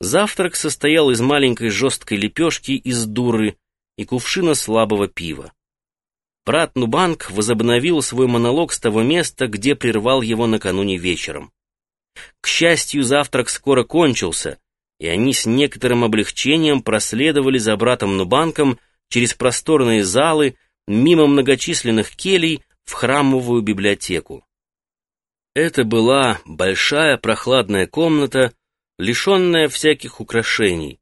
Завтрак состоял из маленькой жесткой лепешки из дуры и кувшина слабого пива. Брат Нубанг возобновил свой монолог с того места, где прервал его накануне вечером. К счастью, завтрак скоро кончился, и они с некоторым облегчением проследовали за братом Нубанком через просторные залы, мимо многочисленных келей в храмовую библиотеку. Это была большая прохладная комната, лишенная всяких украшений.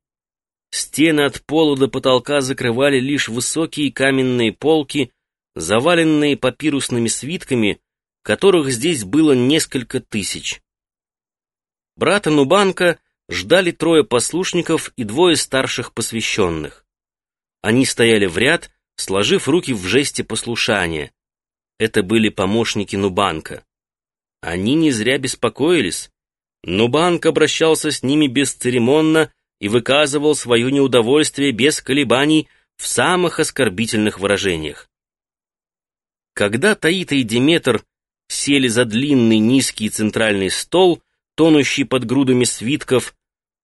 Стены от пола до потолка закрывали лишь высокие каменные полки, заваленные папирусными свитками, которых здесь было несколько тысяч. Брата Нубанка ждали трое послушников и двое старших посвященных. Они стояли в ряд, сложив руки в жесте послушания. Это были помощники Нубанка. Они не зря беспокоились. Нубанк обращался с ними бесцеремонно и выказывал свое неудовольствие без колебаний в самых оскорбительных выражениях. Когда Таита и Деметр сели за длинный низкий центральный стол, тонущий под грудами свитков,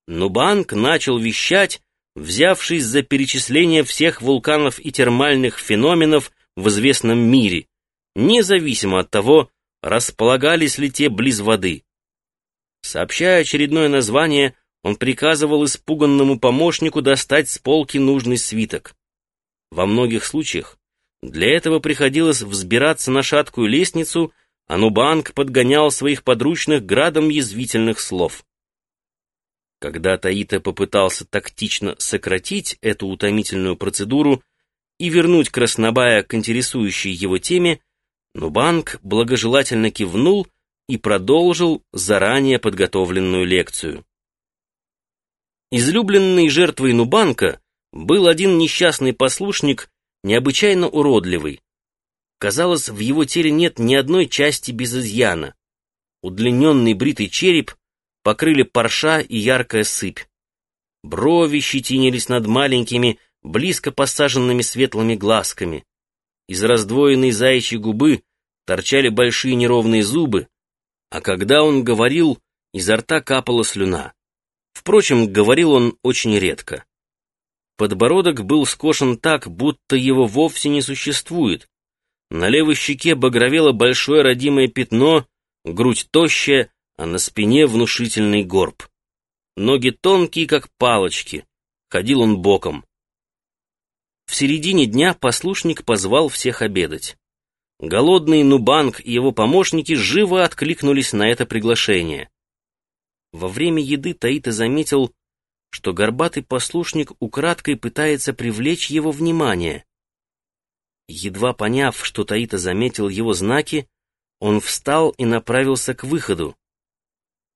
Нубанк начал вещать, взявшись за перечисление всех вулканов и термальных феноменов в известном мире, независимо от того, располагались ли те близ воды. Сообщая очередное название, он приказывал испуганному помощнику достать с полки нужный свиток. Во многих случаях для этого приходилось взбираться на шаткую лестницу, а Нубанг подгонял своих подручных градом язвительных слов. Когда Таита попытался тактично сократить эту утомительную процедуру и вернуть Краснобая к интересующей его теме, Нубанг благожелательно кивнул и продолжил заранее подготовленную лекцию. Излюбленной жертвой Нубанка был один несчастный послушник, необычайно уродливый. Казалось, в его теле нет ни одной части без изъяна. Удлиненный бритый череп покрыли парша и яркая сыпь. Брови щетинились над маленькими, близко посаженными светлыми глазками. Из раздвоенной заячьей губы торчали большие неровные зубы, а когда он говорил, изо рта капала слюна. Впрочем, говорил он очень редко. Подбородок был скошен так, будто его вовсе не существует. На левой щеке багровело большое родимое пятно, грудь тощая, а на спине внушительный горб. Ноги тонкие, как палочки. Ходил он боком. В середине дня послушник позвал всех обедать. Голодный Нубанг и его помощники живо откликнулись на это приглашение. Во время еды Таита заметил, что горбатый послушник украдкой пытается привлечь его внимание. Едва поняв, что Таита заметил его знаки, он встал и направился к выходу.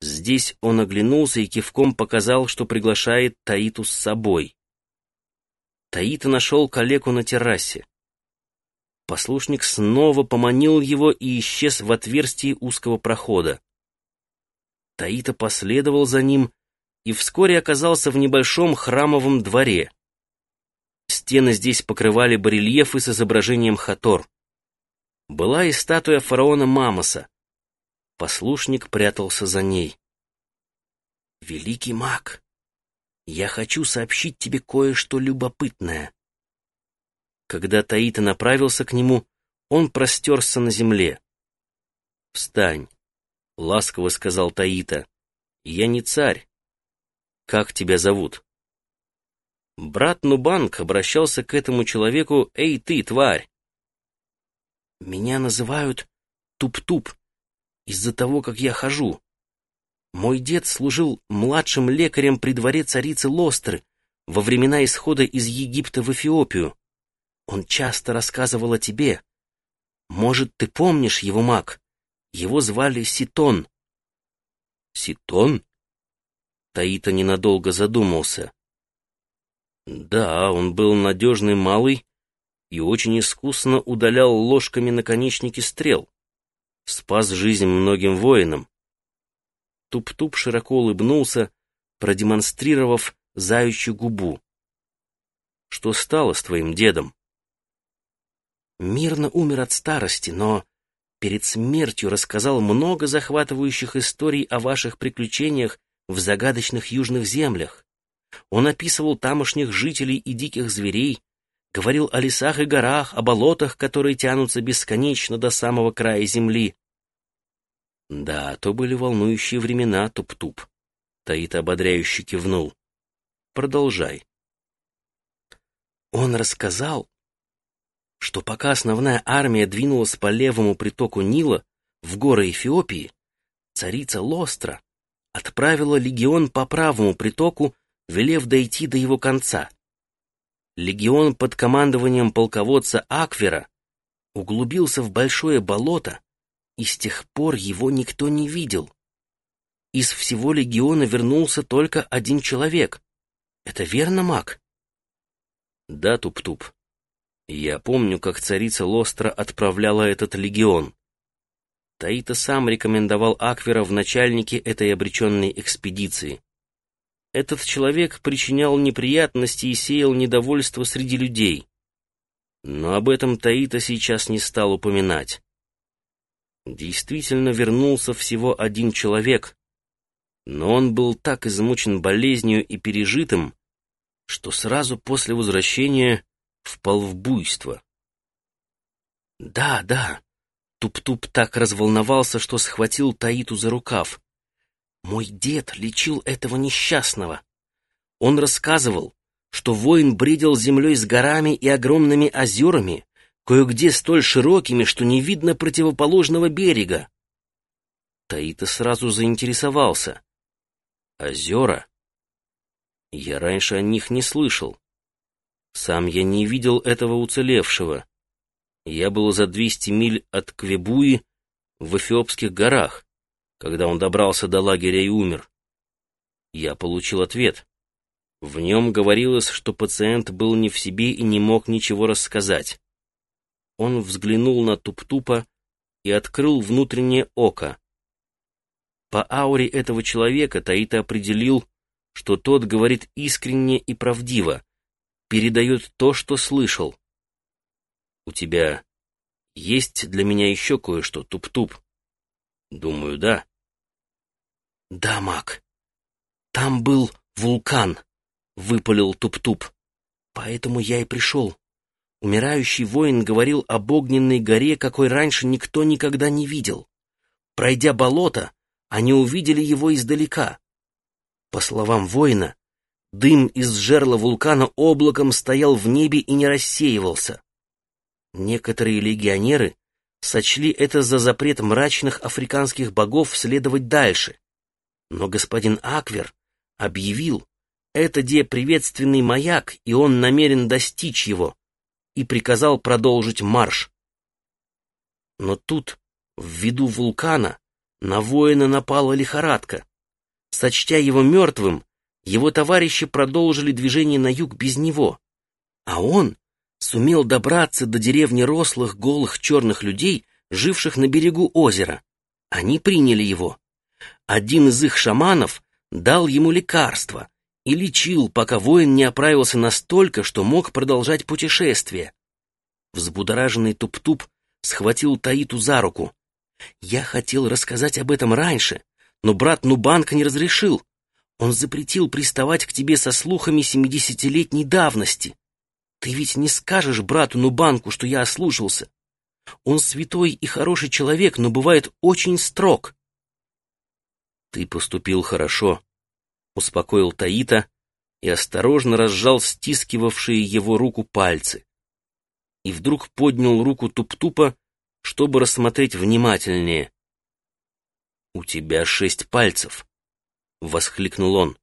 Здесь он оглянулся и кивком показал, что приглашает Таиту с собой. Таита нашел калеку на террасе. Послушник снова поманил его и исчез в отверстии узкого прохода. Таита последовал за ним и вскоре оказался в небольшом храмовом дворе. Стены здесь покрывали барельефы с изображением Хатор. Была и статуя фараона Мамоса. Послушник прятался за ней. «Великий маг, я хочу сообщить тебе кое-что любопытное». Когда Таита направился к нему, он простерся на земле. «Встань», — ласково сказал Таита. «Я не царь. Как тебя зовут?» Брат Нубанг обращался к этому человеку «Эй ты, тварь!» «Меня называют Туп-Туп из-за того, как я хожу. Мой дед служил младшим лекарем при дворе царицы Лостры во времена исхода из Египта в Эфиопию. Он часто рассказывал о тебе. Может, ты помнишь его маг?» Его звали Ситон. Ситон? Таита ненадолго задумался. Да, он был надежный малый и очень искусно удалял ложками наконечники стрел. Спас жизнь многим воинам. Туп-туп широко улыбнулся, продемонстрировав заячью губу. Что стало с твоим дедом? Мирно умер от старости, но перед смертью рассказал много захватывающих историй о ваших приключениях в загадочных южных землях. Он описывал тамошних жителей и диких зверей, говорил о лесах и горах, о болотах, которые тянутся бесконечно до самого края земли. Да, то были волнующие времена, туп-туп. Таит ободряюще кивнул. Продолжай. Он рассказал, что пока основная армия двинулась по левому притоку Нила в горы Эфиопии, царица Лостра отправила легион по правому притоку, велев дойти до его конца. Легион под командованием полководца Аквера углубился в большое болото, и с тех пор его никто не видел. Из всего легиона вернулся только один человек. Это верно, маг? Да, Туп-Туп. Я помню, как царица Лостра отправляла этот легион. Таита сам рекомендовал Аквера в начальнике этой обреченной экспедиции. Этот человек причинял неприятности и сеял недовольство среди людей. Но об этом Таита сейчас не стал упоминать. Действительно вернулся всего один человек, но он был так измучен болезнью и пережитым, что сразу после возвращения впал в буйство. «Да, да», Туп-Туп так разволновался, что схватил Таиту за рукав. «Мой дед лечил этого несчастного. Он рассказывал, что воин бредил землей с горами и огромными озерами, кое-где столь широкими, что не видно противоположного берега. Таита сразу заинтересовался. Озера? Я раньше о них не слышал. Сам я не видел этого уцелевшего. Я был за 200 миль от Квебуи в Эфиопских горах, когда он добрался до лагеря и умер. Я получил ответ. В нем говорилось, что пациент был не в себе и не мог ничего рассказать. Он взглянул на Туп-Тупа и открыл внутреннее око. По ауре этого человека Таита определил, что тот говорит искренне и правдиво, передает то, что слышал. «У тебя есть для меня еще кое-что, Туп-Туп?» «Думаю, да». «Да, маг. Там был вулкан», — выпалил Туп-Туп. «Поэтому я и пришел. Умирающий воин говорил об огненной горе, какой раньше никто никогда не видел. Пройдя болото, они увидели его издалека. По словам воина, дым из жерла вулкана облаком стоял в небе и не рассеивался. Некоторые легионеры сочли это за запрет мрачных африканских богов следовать дальше. Но господин Аквер объявил, это де приветственный маяк, и он намерен достичь его и приказал продолжить марш. Но тут, в виду вулкана, на воина напала лихорадка. Сочтя его мертвым, его товарищи продолжили движение на юг без него, а он сумел добраться до деревни рослых голых черных людей, живших на берегу озера. Они приняли его. Один из их шаманов дал ему лекарство, и лечил, пока воин не оправился настолько, что мог продолжать путешествие. Взбудораженный Туп-Туп схватил Таиту за руку. Я хотел рассказать об этом раньше, но брат Нубанка не разрешил. Он запретил приставать к тебе со слухами семидесятилетней давности. Ты ведь не скажешь брату Нубанку, что я ослушался. Он святой и хороший человек, но бывает очень строг. Ты поступил хорошо, успокоил Таита и осторожно разжал стискивавшие его руку пальцы. И вдруг поднял руку Туп-Тупа, чтобы рассмотреть внимательнее. «У тебя шесть пальцев!» — воскликнул он.